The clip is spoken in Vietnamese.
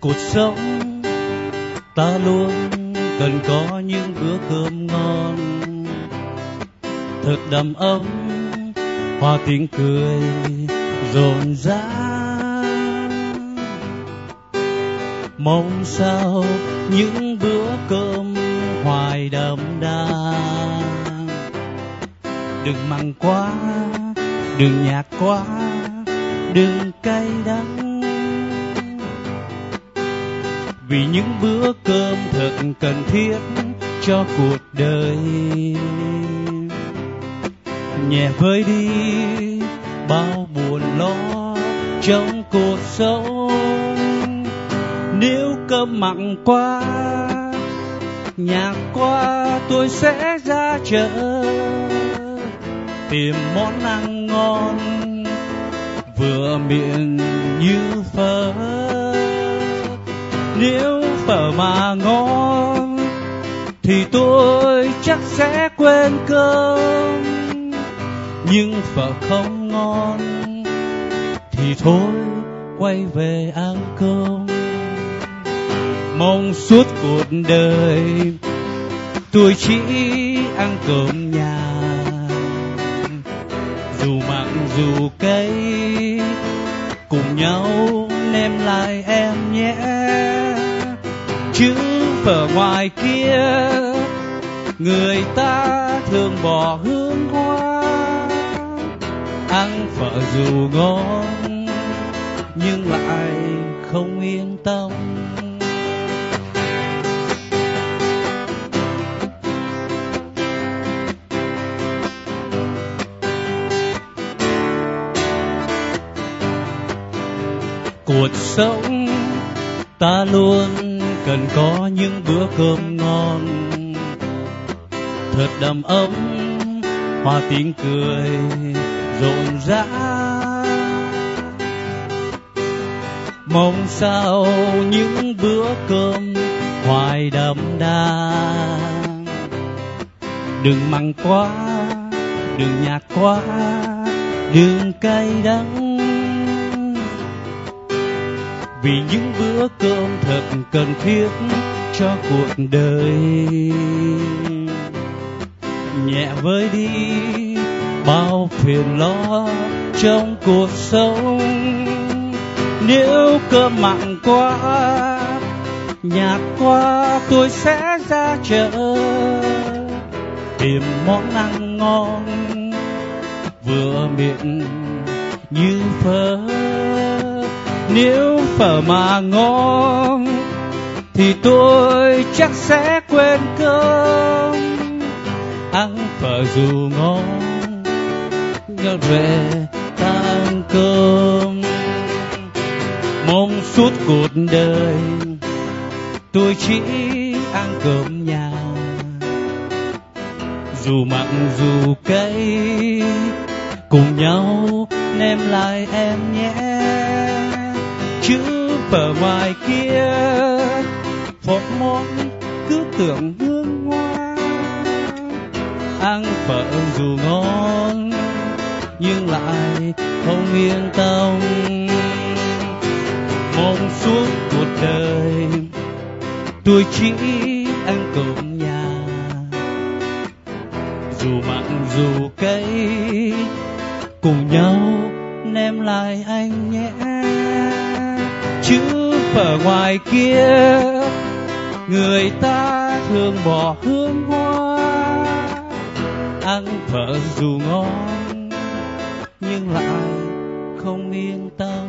cuộc sống, ta luôn cần có những bữa cơm ngon. Thật đầm ấm, hoa tiếng cười rộn rã. Mong sao những bữa cơm hoài đậm đà. Đừng mặn quá, đừng nhạt quá, đừng cay đắng vì những bữa cơm thật cần thiết cho cuộc đời. Nhẹ vơi đi, bao buồn lo trong cuộc sống. Nếu cơm mặn quá nhạt quá, tôi sẽ ra chợ. Tìm món ăn ngon, vừa miệng như phở nếu phở mà ngon, thì tôi chắc sẽ quên cơm nhưng phở không ngon, thì thôi, quay về ăn cơm. Mong suốt cuộc đời, tôi chỉ ăn cơm nhà. Dù mặn, dù cay, cùng nhau nêm lại em nhé chứ phở ngoài kia. Người ta thường bỏ hương hoa, ăn phở dù ngon, nhưng lại không yên tâm. Cuộc sống ta luôn cần có những bữa cơm ngon. Thật đầm ấm, hoa tiếng cười rộn rã. Mong sao những bữa cơm hoài đậm đà. Đừng mặn quá, đừng nhạt quá, đừng cay đắng vì những bữa cơm thật cần thiết cho cuộc đời. Nhẹ với đi, bao phiền lo trong cuộc sống. Nếu cơm mặn quá, nhạt quá, tôi sẽ ra chợ tìm món ăn ngon, vừa miệng như phở nếu phở mà ngon, thì tôi chắc sẽ quên cơm. Ăn phở dù ngon, nhớ về ta ăn cơm. Mong suốt cuộc đời, tôi chỉ ăn cơm nhà. Dù mặn dù cay, cùng nhau nêm lại em nhé chứ bờ ngoài kia. Một món cứ tưởng hương hoa. Ăn phở dù ngon, nhưng lại không yên tâm. Mong suốt cuộc đời, tôi chỉ ăn cơm nhà. Dù mặn dù cay, cùng nhau nêm lại anh nhé chứ phở ngoài kia. Người ta thường bỏ hương hoa, ăn phở dù ngon, nhưng lại không yên tâm.